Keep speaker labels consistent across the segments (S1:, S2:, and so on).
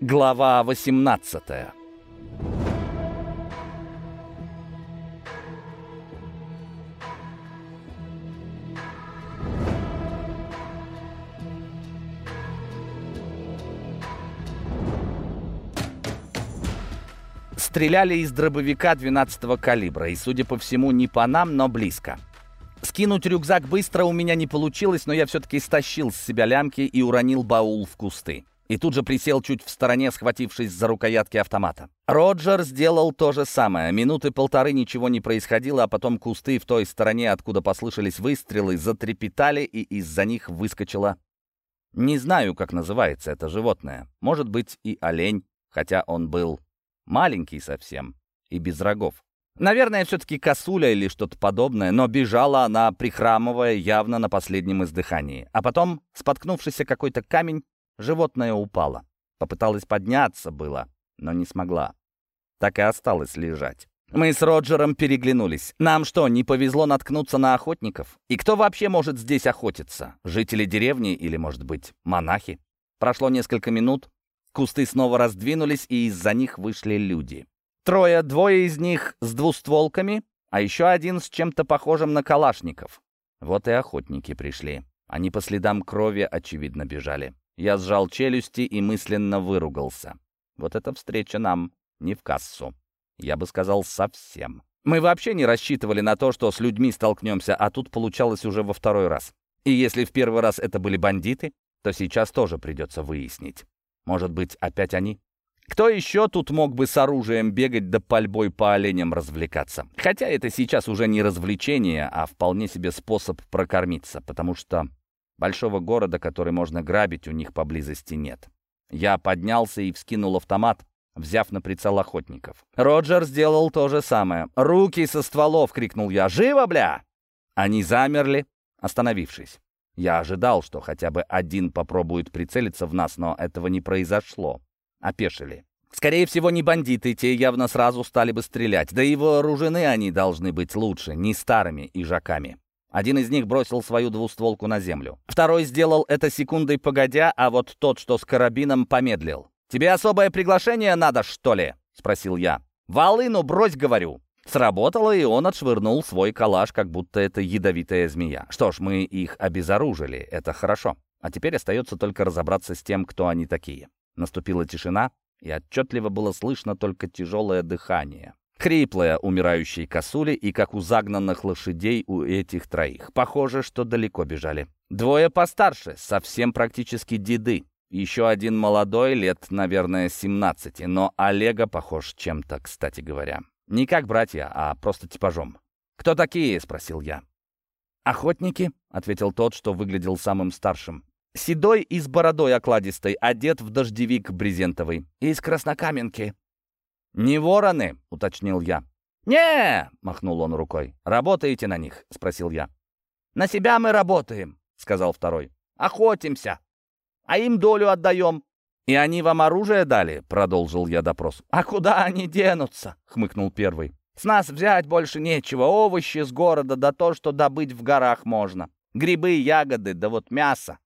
S1: Глава 18 Стреляли из дробовика 12-го калибра, и, судя по всему, не по нам, но близко. Скинуть рюкзак быстро у меня не получилось, но я все-таки стащил с себя лямки и уронил баул в кусты. И тут же присел чуть в стороне, схватившись за рукоятки автомата. Роджер сделал то же самое. Минуты полторы ничего не происходило, а потом кусты в той стороне, откуда послышались выстрелы, затрепетали, и из-за них выскочило... Не знаю, как называется это животное. Может быть, и олень, хотя он был маленький совсем и без рогов. Наверное, все-таки косуля или что-то подобное, но бежала она, прихрамывая, явно на последнем издыхании. А потом, споткнувшийся какой-то камень, животное упало. Попыталась подняться было, но не смогла. Так и осталось лежать. Мы с Роджером переглянулись. Нам что, не повезло наткнуться на охотников? И кто вообще может здесь охотиться? Жители деревни или, может быть, монахи? Прошло несколько минут, кусты снова раздвинулись, и из-за них вышли люди. Трое, двое из них с двустволками, а еще один с чем-то похожим на калашников. Вот и охотники пришли. Они по следам крови, очевидно, бежали. Я сжал челюсти и мысленно выругался. Вот эта встреча нам не в кассу. Я бы сказал, совсем. Мы вообще не рассчитывали на то, что с людьми столкнемся, а тут получалось уже во второй раз. И если в первый раз это были бандиты, то сейчас тоже придется выяснить. Может быть, опять они? Кто еще тут мог бы с оружием бегать да пальбой по оленям развлекаться? Хотя это сейчас уже не развлечение, а вполне себе способ прокормиться, потому что большого города, который можно грабить, у них поблизости нет. Я поднялся и вскинул автомат, взяв на прицел охотников. Роджер сделал то же самое. «Руки со стволов!» — крикнул я. «Живо, бля!» Они замерли, остановившись. Я ожидал, что хотя бы один попробует прицелиться в нас, но этого не произошло опешили. Скорее всего, не бандиты, те явно сразу стали бы стрелять. Да и вооружены они должны быть лучше, не старыми ижаками. Один из них бросил свою двустволку на землю. Второй сделал это секундой погодя, а вот тот, что с карабином, помедлил. «Тебе особое приглашение надо, что ли?» — спросил я. «Волыну брось, говорю». Сработало, и он отшвырнул свой калаш, как будто это ядовитая змея. Что ж, мы их обезоружили, это хорошо. А теперь остается только разобраться с тем, кто они такие. Наступила тишина, и отчетливо было слышно только тяжелое дыхание. Хриплое умирающей косули и, как у загнанных лошадей, у этих троих. Похоже, что далеко бежали. Двое постарше, совсем практически деды. Еще один молодой, лет, наверное, 17, но Олега похож чем-то, кстати говоря. Не как братья, а просто типажом. «Кто такие?» — спросил я. «Охотники», — ответил тот, что выглядел самым старшим. Седой и с бородой окладистой, одет в дождевик брезентовый. Из краснокаменки. «Не вороны?» — уточнил я. не махнул он рукой. «Работаете на них?» — спросил я. «На себя мы работаем», — сказал второй. «Охотимся, а им долю отдаем». «И они вам оружие дали?» — продолжил я допрос. «А куда они денутся?» — хмыкнул первый. «С нас взять больше нечего. Овощи с города, да то, что добыть в горах можно. Грибы, ягоды, да вот мясо.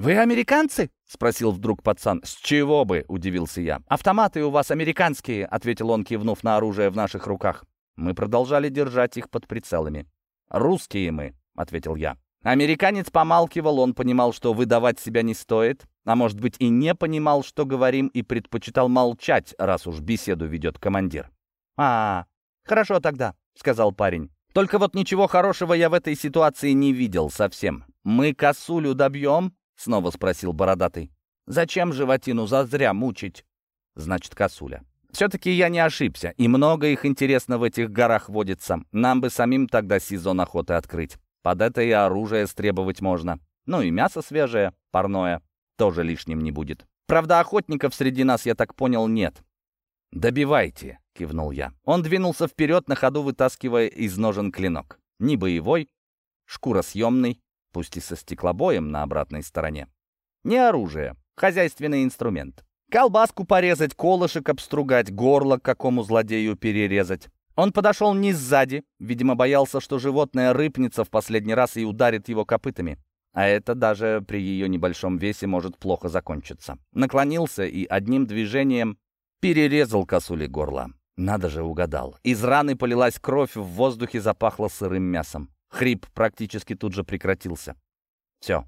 S1: «Вы американцы?» — спросил вдруг пацан. «С чего бы?» — удивился я. «Автоматы у вас американские», — ответил он, кивнув на оружие в наших руках. Мы продолжали держать их под прицелами. «Русские мы», — ответил я. Американец помалкивал, он понимал, что выдавать себя не стоит, а может быть и не понимал, что говорим, и предпочитал молчать, раз уж беседу ведет командир. «А, хорошо тогда», — сказал парень. «Только вот ничего хорошего я в этой ситуации не видел совсем. Мы косулю добьем, Снова спросил бородатый. «Зачем животину зазря мучить?» «Значит, косуля». Все-таки я не ошибся, и много их интересно в этих горах водится. Нам бы самим тогда сезон охоты открыть. Под это и оружие стребовать можно. Ну и мясо свежее, парное, тоже лишним не будет. Правда, охотников среди нас, я так понял, нет. «Добивайте», — кивнул я. Он двинулся вперед, на ходу вытаскивая из ножен клинок. Не боевой, шкуросъемный, пусть и со стеклобоем на обратной стороне. Не оружие, хозяйственный инструмент. Колбаску порезать, колышек обстругать, горло какому злодею перерезать. Он подошел не сзади, видимо, боялся, что животное рыпнется в последний раз и ударит его копытами. А это даже при ее небольшом весе может плохо закончиться. Наклонился и одним движением перерезал косули горло. Надо же, угадал. Из раны полилась кровь, в воздухе запахло сырым мясом. Хрип практически тут же прекратился. Все,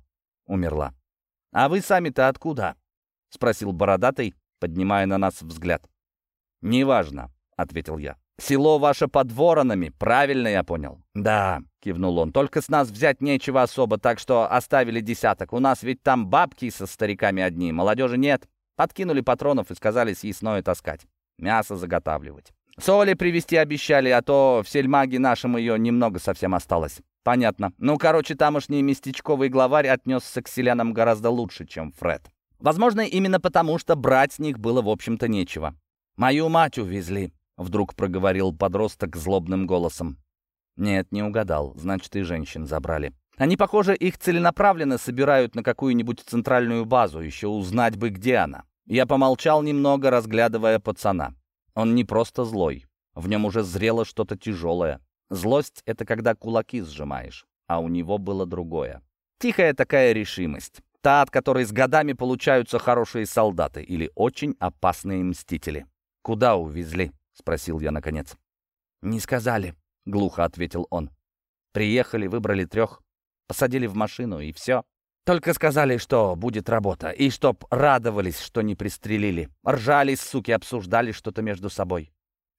S1: умерла. «А вы сами-то откуда?» — спросил бородатый, поднимая на нас взгляд. «Неважно», — ответил я. «Село ваше под воронами, правильно я понял?» «Да», — кивнул он, — «только с нас взять нечего особо, так что оставили десяток. У нас ведь там бабки со стариками одни, молодежи нет. Подкинули патронов и сказали съестное таскать, мясо заготавливать. Соли привезти обещали, а то в сельмаге нашем ее немного совсем осталось. Понятно. Ну, короче, тамошний местечковый главарь отнесся к селянам гораздо лучше, чем Фред. Возможно, именно потому, что брать с них было, в общем-то, нечего. «Мою мать увезли», — вдруг проговорил подросток злобным голосом. «Нет, не угадал. Значит, и женщин забрали. Они, похоже, их целенаправленно собирают на какую-нибудь центральную базу. Еще узнать бы, где она». Я помолчал немного, разглядывая пацана. Он не просто злой. В нем уже зрело что-то тяжелое. Злость — это когда кулаки сжимаешь, а у него было другое. Тихая такая решимость. Та, от которой с годами получаются хорошие солдаты или очень опасные мстители. «Куда увезли?» — спросил я наконец. «Не сказали», — глухо ответил он. «Приехали, выбрали трех, посадили в машину, и все. Только сказали, что будет работа, и чтоб радовались, что не пристрелили. Ржали, суки, обсуждали что-то между собой».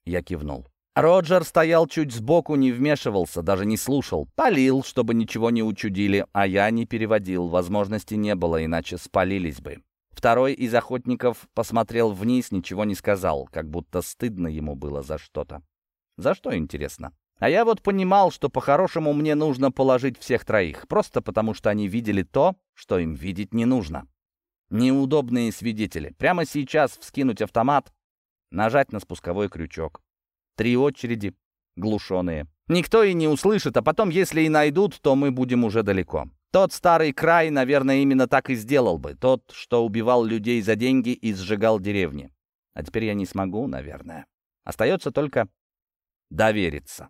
S1: Я кивнул. Роджер стоял чуть сбоку, не вмешивался, даже не слушал. Полил, чтобы ничего не учудили, а я не переводил, возможности не было, иначе спалились бы. Второй из охотников посмотрел вниз, ничего не сказал, как будто стыдно ему было за что-то. За что, интересно? А я вот понимал, что по-хорошему мне нужно положить всех троих, просто потому что они видели то, что им видеть не нужно. Неудобные свидетели. Прямо сейчас вскинуть автомат, нажать на спусковой крючок. Три очереди, глушеные. Никто и не услышит, а потом, если и найдут, то мы будем уже далеко. Тот старый край, наверное, именно так и сделал бы. Тот, что убивал людей за деньги и сжигал деревни. А теперь я не смогу, наверное. Остается только довериться.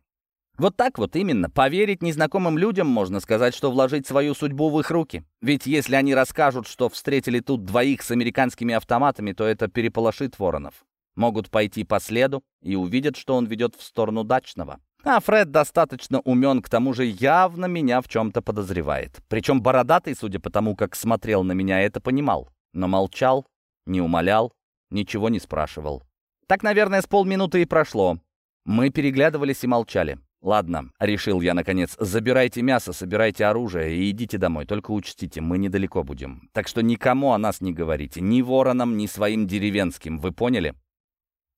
S1: Вот так вот именно. Поверить незнакомым людям, можно сказать, что вложить свою судьбу в их руки. Ведь если они расскажут, что встретили тут двоих с американскими автоматами, то это переполошит воронов. Могут пойти по следу и увидят, что он ведет в сторону дачного. А Фред достаточно умен, к тому же явно меня в чем-то подозревает. Причем бородатый, судя по тому, как смотрел на меня, это понимал. Но молчал, не умолял, ничего не спрашивал. Так, наверное, с полминуты и прошло. Мы переглядывались и молчали. «Ладно», — решил я наконец, — «забирайте мясо, собирайте оружие и идите домой. Только учтите, мы недалеко будем. Так что никому о нас не говорите. Ни воронам, ни своим деревенским. Вы поняли?»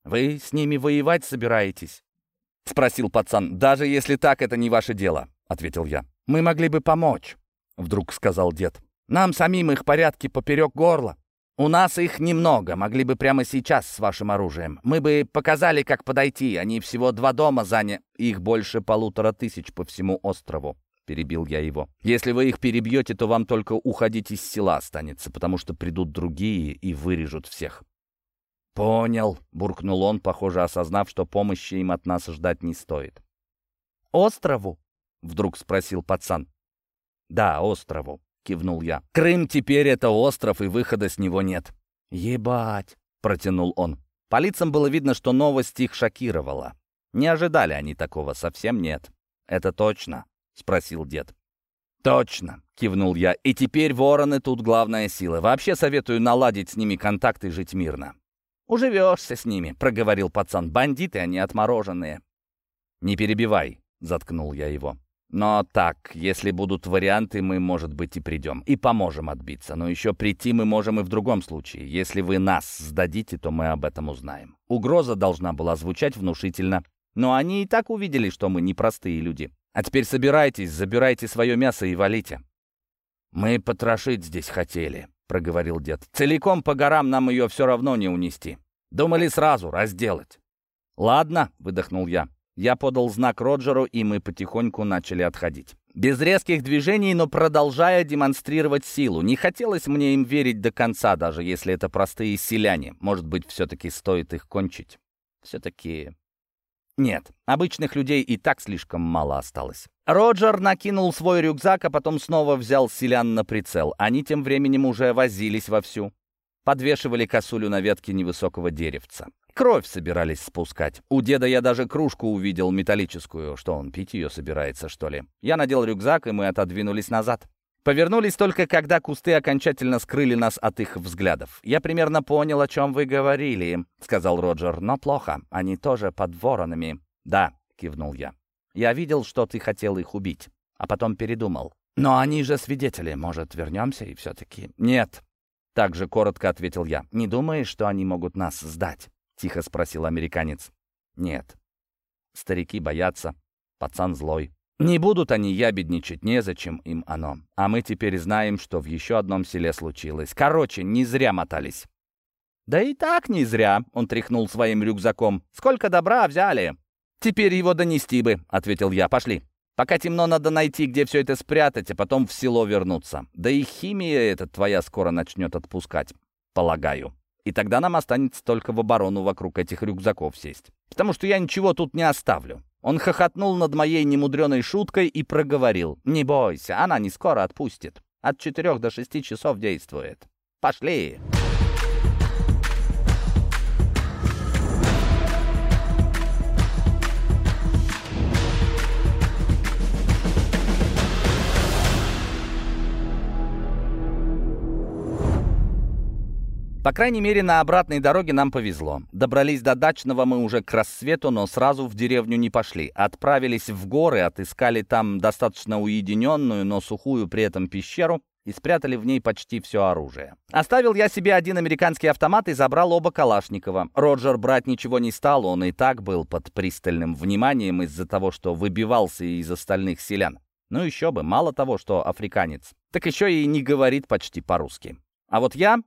S1: «Вы с ними воевать собираетесь?» — спросил пацан. «Даже если так, это не ваше дело», — ответил я. «Мы могли бы помочь», — вдруг сказал дед. «Нам самим их порядки поперек горла. У нас их немного, могли бы прямо сейчас с вашим оружием. Мы бы показали, как подойти. Они всего два дома заняли, их больше полутора тысяч по всему острову». — перебил я его. «Если вы их перебьете, то вам только уходить из села останется, потому что придут другие и вырежут всех. «Понял», — буркнул он, похоже, осознав, что помощи им от нас ждать не стоит. «Острову?» — вдруг спросил пацан. «Да, острову», — кивнул я. «Крым теперь это остров, и выхода с него нет». «Ебать», — протянул он. По лицам было видно, что новость их шокировала. Не ожидали они такого, совсем нет. «Это точно?» — спросил дед. «Точно», — кивнул я. «И теперь вороны тут главная сила. Вообще советую наладить с ними контакт и жить мирно. «Уживешься с ними», — проговорил пацан. «Бандиты они отмороженные». «Не перебивай», — заткнул я его. «Но так, если будут варианты, мы, может быть, и придем. И поможем отбиться. Но еще прийти мы можем и в другом случае. Если вы нас сдадите, то мы об этом узнаем». Угроза должна была звучать внушительно. Но они и так увидели, что мы непростые люди. А теперь собирайтесь, забирайте свое мясо и валите. «Мы потрошить здесь хотели», — проговорил дед. «Целиком по горам нам ее все равно не унести. Думали сразу разделать». «Ладно», — выдохнул я. Я подал знак Роджеру, и мы потихоньку начали отходить. Без резких движений, но продолжая демонстрировать силу. Не хотелось мне им верить до конца, даже если это простые селяне. Может быть, все-таки стоит их кончить. Все-таки... Нет, обычных людей и так слишком мало осталось. Роджер накинул свой рюкзак, а потом снова взял селян на прицел. Они тем временем уже возились вовсю. Подвешивали косулю на ветке невысокого деревца. Кровь собирались спускать. У деда я даже кружку увидел металлическую. Что он, пить ее собирается, что ли? Я надел рюкзак, и мы отодвинулись назад. Повернулись только, когда кусты окончательно скрыли нас от их взглядов. «Я примерно понял, о чем вы говорили», — сказал Роджер. «Но плохо. Они тоже под воронами». «Да», — кивнул я. «Я видел, что ты хотел их убить, а потом передумал. Но они же свидетели. Может, вернемся и все-таки...» «Нет», — также коротко ответил я. «Не думаешь, что они могут нас сдать?» — тихо спросил американец. «Нет. Старики боятся. Пацан злой. Не будут они ябедничать, незачем им оно. А мы теперь знаем, что в еще одном селе случилось. Короче, не зря мотались. «Да и так не зря», — он тряхнул своим рюкзаком. «Сколько добра взяли!» «Теперь его донести бы», — ответил я. «Пошли. Пока темно, надо найти, где все это спрятать, а потом в село вернуться. Да и химия эта твоя скоро начнет отпускать, полагаю. И тогда нам останется только в оборону вокруг этих рюкзаков сесть. Потому что я ничего тут не оставлю. Он хохотнул над моей немудреной шуткой и проговорил. «Не бойся, она не скоро отпустит. От четырех до шести часов действует. Пошли!» По крайней мере, на обратной дороге нам повезло. Добрались до дачного мы уже к рассвету, но сразу в деревню не пошли. Отправились в горы, отыскали там достаточно уединенную, но сухую при этом пещеру и спрятали в ней почти все оружие. Оставил я себе один американский автомат и забрал оба Калашникова. Роджер брать ничего не стал, он и так был под пристальным вниманием из-за того, что выбивался из остальных селян. Ну еще бы, мало того, что африканец, так еще и не говорит почти по-русски. А вот я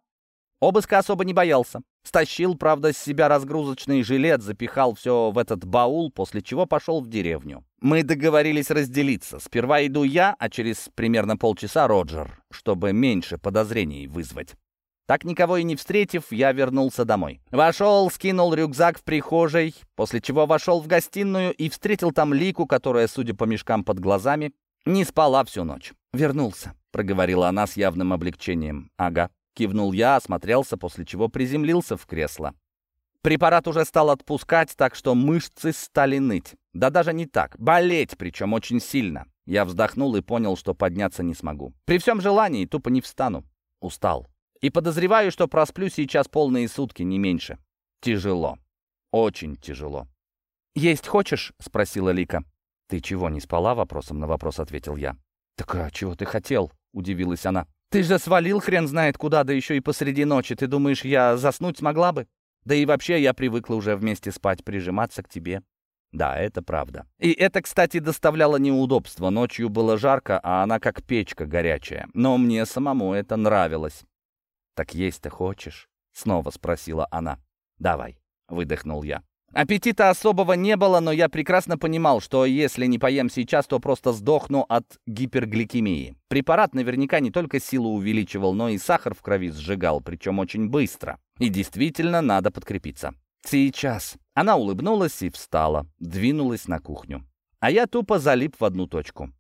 S1: Обыска особо не боялся. Стащил, правда, с себя разгрузочный жилет, запихал все в этот баул, после чего пошел в деревню. Мы договорились разделиться. Сперва иду я, а через примерно полчаса Роджер, чтобы меньше подозрений вызвать. Так никого и не встретив, я вернулся домой. Вошел, скинул рюкзак в прихожей, после чего вошел в гостиную и встретил там Лику, которая, судя по мешкам под глазами, не спала всю ночь. «Вернулся», — проговорила она с явным облегчением. «Ага», Кивнул я, осмотрелся, после чего приземлился в кресло. Препарат уже стал отпускать, так что мышцы стали ныть. Да даже не так, болеть, причем очень сильно. Я вздохнул и понял, что подняться не смогу. При всем желании тупо не встану. Устал. И подозреваю, что просплю сейчас полные сутки, не меньше. Тяжело. Очень тяжело. «Есть хочешь?» — спросила Лика. «Ты чего, не спала?» — вопросом на вопрос ответил я. «Так а чего ты хотел?» — удивилась она. Ты же свалил хрен знает куда, да еще и посреди ночи. Ты думаешь, я заснуть смогла бы? Да и вообще я привыкла уже вместе спать, прижиматься к тебе. Да, это правда. И это, кстати, доставляло неудобства. Ночью было жарко, а она как печка горячая. Но мне самому это нравилось. «Так есть-то хочешь?» — снова спросила она. «Давай», — выдохнул я. Аппетита особого не было, но я прекрасно понимал, что если не поем сейчас, то просто сдохну от гипергликемии. Препарат наверняка не только силу увеличивал, но и сахар в крови сжигал, причем очень быстро. И действительно надо подкрепиться. Сейчас. Она улыбнулась и встала, двинулась на кухню. А я тупо залип в одну точку.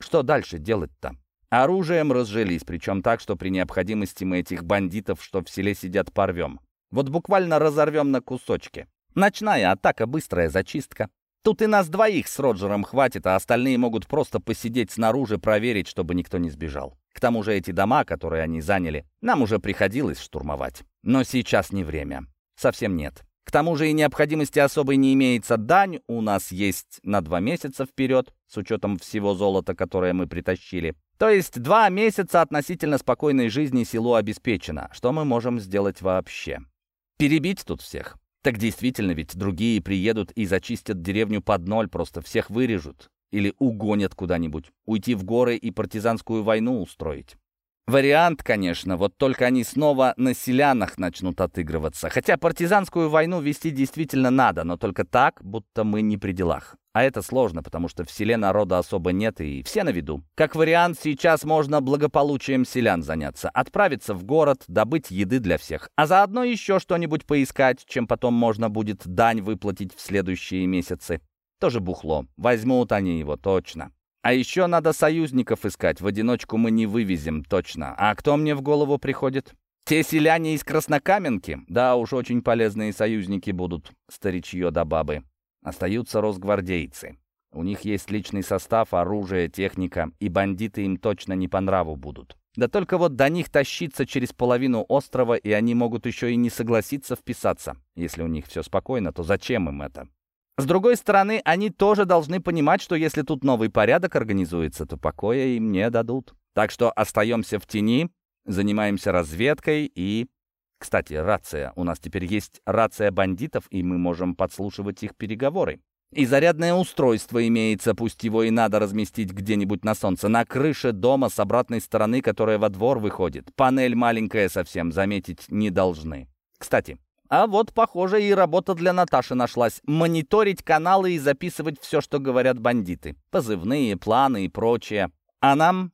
S1: Что дальше делать-то? Оружием разжились, причем так, что при необходимости мы этих бандитов, что в селе сидят, порвем. Вот буквально разорвем на кусочки. Ночная атака, быстрая зачистка. Тут и нас двоих с Роджером хватит, а остальные могут просто посидеть снаружи, проверить, чтобы никто не сбежал. К тому же эти дома, которые они заняли, нам уже приходилось штурмовать. Но сейчас не время. Совсем нет. К тому же и необходимости особой не имеется. Дань у нас есть на два месяца вперед, с учетом всего золота, которое мы притащили. То есть два месяца относительно спокойной жизни селу обеспечено. Что мы можем сделать вообще? Перебить тут всех? Так действительно, ведь другие приедут и зачистят деревню под ноль, просто всех вырежут. Или угонят куда-нибудь. Уйти в горы и партизанскую войну устроить. Вариант, конечно, вот только они снова на селянах начнут отыгрываться. Хотя партизанскую войну вести действительно надо, но только так, будто мы не при делах. А это сложно, потому что в селе народа особо нет, и все на виду. Как вариант, сейчас можно благополучием селян заняться. Отправиться в город, добыть еды для всех. А заодно еще что-нибудь поискать, чем потом можно будет дань выплатить в следующие месяцы. Тоже бухло. Возьмут они его, точно. А еще надо союзников искать. В одиночку мы не вывезем, точно. А кто мне в голову приходит? Те селяне из Краснокаменки? Да уж, очень полезные союзники будут, старичье да бабы. Остаются росгвардейцы. У них есть личный состав, оружие, техника, и бандиты им точно не по нраву будут. Да только вот до них тащиться через половину острова, и они могут еще и не согласиться вписаться. Если у них все спокойно, то зачем им это? С другой стороны, они тоже должны понимать, что если тут новый порядок организуется, то покоя им не дадут. Так что остаемся в тени, занимаемся разведкой и... Кстати, рация. У нас теперь есть рация бандитов, и мы можем подслушивать их переговоры. И зарядное устройство имеется, пусть его и надо разместить где-нибудь на солнце, на крыше дома с обратной стороны, которая во двор выходит. Панель маленькая совсем, заметить не должны. Кстати, а вот, похоже, и работа для Наташи нашлась. Мониторить каналы и записывать все, что говорят бандиты. Позывные, планы и прочее. А нам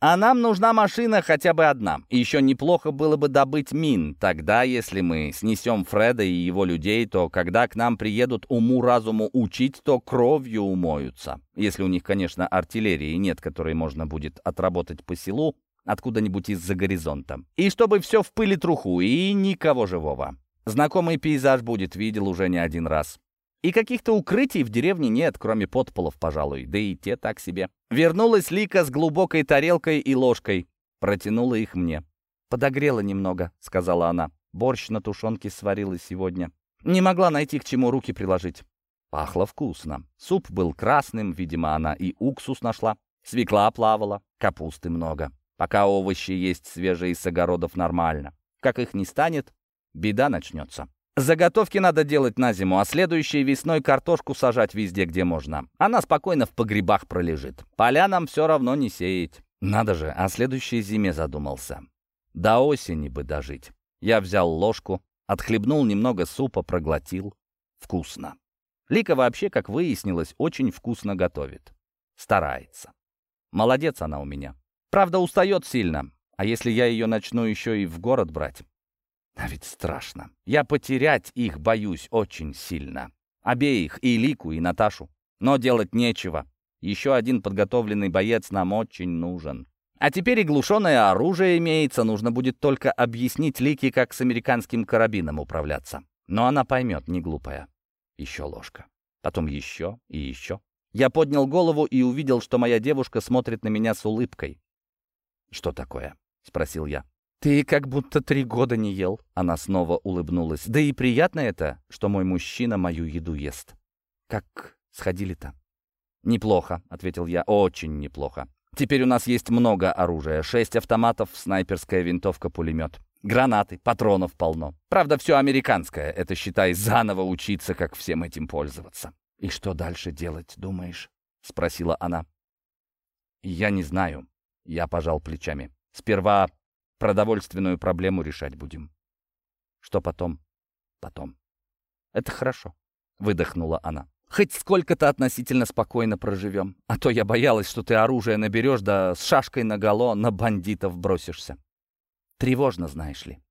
S1: а нам нужна машина хотя бы одна. Еще неплохо было бы добыть мин. Тогда, если мы снесем Фреда и его людей, то когда к нам приедут уму-разуму учить, то кровью умоются. Если у них, конечно, артиллерии нет, которой можно будет отработать по селу откуда-нибудь из-за горизонта. И чтобы все в пыли труху, и никого живого. Знакомый пейзаж будет, видел уже не один раз. И каких-то укрытий в деревне нет, кроме подполов, пожалуй, да и те так себе. Вернулась Лика с глубокой тарелкой и ложкой. Протянула их мне. «Подогрела немного», — сказала она. «Борщ на тушенке сварила сегодня. Не могла найти, к чему руки приложить». Пахло вкусно. Суп был красным, видимо, она и уксус нашла. Свекла плавала, капусты много. Пока овощи есть свежие с огородов нормально. Как их не станет, беда начнется. Заготовки надо делать на зиму, а следующей весной картошку сажать везде, где можно. Она спокойно в погребах пролежит. Поля нам все равно не сеять. Надо же, о следующей зиме задумался. До осени бы дожить. Я взял ложку, отхлебнул немного супа, проглотил. Вкусно. Лика вообще, как выяснилось, очень вкусно готовит. Старается. Молодец она у меня. Правда, устает сильно. А если я ее начну еще и в город брать? А ведь страшно. Я потерять их боюсь очень сильно. Обеих, и Лику, и Наташу. Но делать нечего. Еще один подготовленный боец нам очень нужен. А теперь и глушенное оружие имеется, нужно будет только объяснить Лике, как с американским карабином управляться. Но она поймет, не глупая. Еще ложка. Потом еще и еще. Я поднял голову и увидел, что моя девушка смотрит на меня с улыбкой. «Что такое?» — спросил я. «Ты как будто три года не ел». Она снова улыбнулась. «Да и приятно это, что мой мужчина мою еду ест». «Как сходили-то?» «Неплохо», — ответил я. «Очень неплохо. Теперь у нас есть много оружия. Шесть автоматов, снайперская винтовка, пулемет. Гранаты, патронов полно. Правда, все американское. Это, считай, заново учиться, как всем этим пользоваться». «И что дальше делать, думаешь?» — спросила она. «Я не знаю». Я пожал плечами. «Сперва Продовольственную проблему решать будем. Что потом? Потом. Это хорошо, выдохнула она. Хоть сколько-то относительно спокойно проживем. А то я боялась, что ты оружие наберешь, да с шашкой наголо на бандитов бросишься. Тревожно, знаешь ли.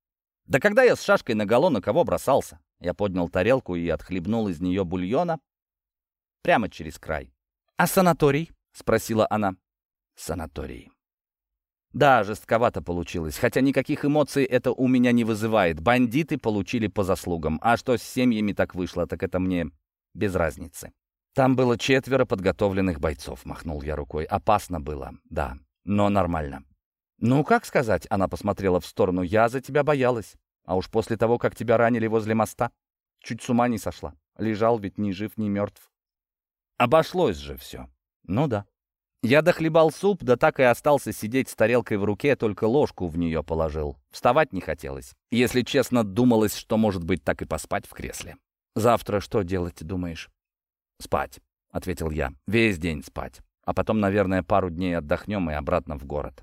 S1: Да когда я с шашкой наголо на кого бросался? Я поднял тарелку и отхлебнул из нее бульона прямо через край. «А санаторий?» — спросила она. «Санаторий. Да, жестковато получилось, хотя никаких эмоций это у меня не вызывает. Бандиты получили по заслугам. А что с семьями так вышло, так это мне без разницы. Там было четверо подготовленных бойцов, махнул я рукой. Опасно было, да, но нормально. Ну, как сказать, она посмотрела в сторону. Я за тебя боялась. А уж после того, как тебя ранили возле моста, чуть с ума не сошла. Лежал ведь ни жив, ни мертв. Обошлось же все. Ну да. Я дохлебал суп, да так и остался сидеть с тарелкой в руке, только ложку в нее положил. Вставать не хотелось. Если честно, думалось, что, может быть, так и поспать в кресле. «Завтра что делать, думаешь?» «Спать», — ответил я. «Весь день спать. А потом, наверное, пару дней отдохнем и обратно в город.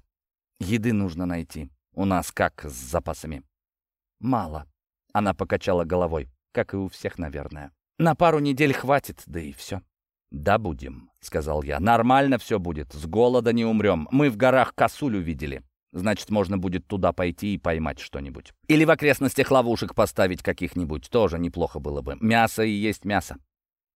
S1: Еды нужно найти. У нас как с запасами?» «Мало». Она покачала головой, как и у всех, наверное. «На пару недель хватит, да и все». «Да будем», — сказал я. «Нормально все будет, с голода не умрем. Мы в горах косулю видели. Значит, можно будет туда пойти и поймать что-нибудь. Или в окрестностях ловушек поставить каких-нибудь. Тоже неплохо было бы. Мясо и есть мясо».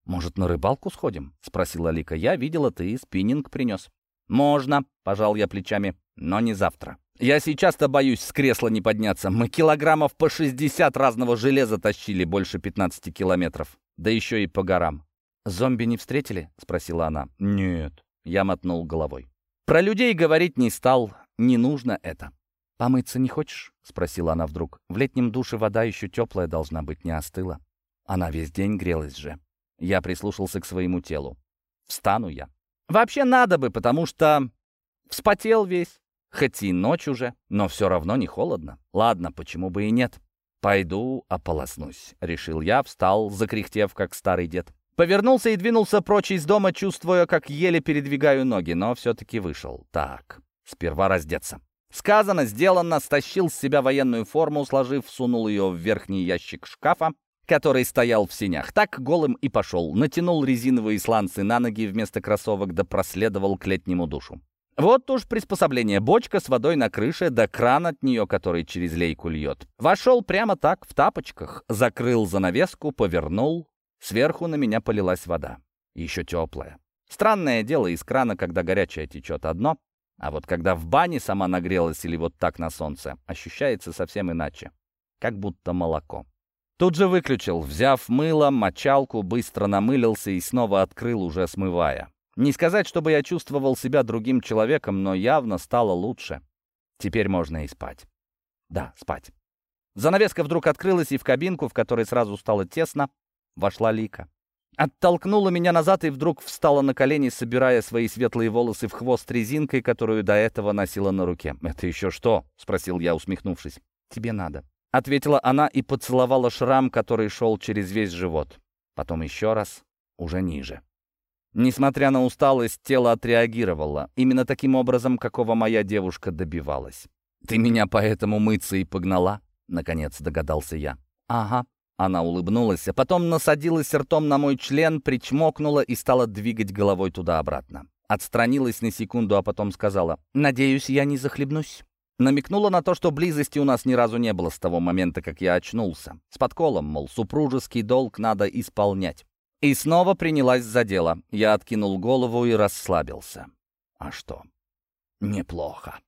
S1: «Может, на рыбалку сходим?» — спросила Лика. «Я видела, ты спиннинг принес». «Можно», — пожал я плечами, — «но не завтра». Я сейчас-то боюсь с кресла не подняться. Мы килограммов по 60 разного железа тащили больше 15 километров. Да еще и по горам. «Зомби не встретили?» — спросила она. «Нет». Я мотнул головой. Про людей говорить не стал. Не нужно это. «Помыться не хочешь?» — спросила она вдруг. «В летнем душе вода еще теплая должна быть, не остыла. Она весь день грелась же». Я прислушался к своему телу. «Встану я». «Вообще надо бы, потому что...» Вспотел весь. Хоть и ночь уже, но все равно не холодно. Ладно, почему бы и нет. «Пойду ополоснусь», — решил я, встал, закряхтев, как старый дед. Повернулся и двинулся прочь из дома, чувствуя, как еле передвигаю ноги, но все-таки вышел. Так, сперва раздеться. Сказано, сделано, стащил с себя военную форму, сложив, сунул ее в верхний ящик шкафа, который стоял в синях. Так голым и пошел. Натянул резиновые сланцы на ноги вместо кроссовок, да проследовал к летнему душу. Вот уж приспособление. Бочка с водой на крыше, да кран от нее, который через лейку льет. Вошел прямо так, в тапочках, закрыл занавеску, повернул. Сверху на меня полилась вода. Еще теплая. Странное дело, из крана, когда горячая течет одно, а вот когда в бане сама нагрелась или вот так на солнце, ощущается совсем иначе. Как будто молоко. Тут же выключил, взяв мыло, мочалку, быстро намылился и снова открыл, уже смывая. Не сказать, чтобы я чувствовал себя другим человеком, но явно стало лучше. Теперь можно и спать. Да, спать. Занавеска вдруг открылась, и в кабинку, в которой сразу стало тесно, вошла Лика. Оттолкнула меня назад и вдруг встала на колени, собирая свои светлые волосы в хвост резинкой, которую до этого носила на руке. «Это еще что?» — спросил я, усмехнувшись. «Тебе надо», — ответила она и поцеловала шрам, который шел через весь живот. Потом еще раз, уже ниже. Несмотря на усталость, тело отреагировало. Именно таким образом, какого моя девушка добивалась. «Ты меня поэтому мыться и погнала?» — наконец догадался я. «Ага». Она улыбнулась, а потом насадилась ртом на мой член, причмокнула и стала двигать головой туда-обратно. Отстранилась на секунду, а потом сказала, «Надеюсь, я не захлебнусь». Намекнула на то, что близости у нас ни разу не было с того момента, как я очнулся. С подколом, мол, супружеский долг надо исполнять. И снова принялась за дело. Я откинул голову и расслабился. А что? Неплохо.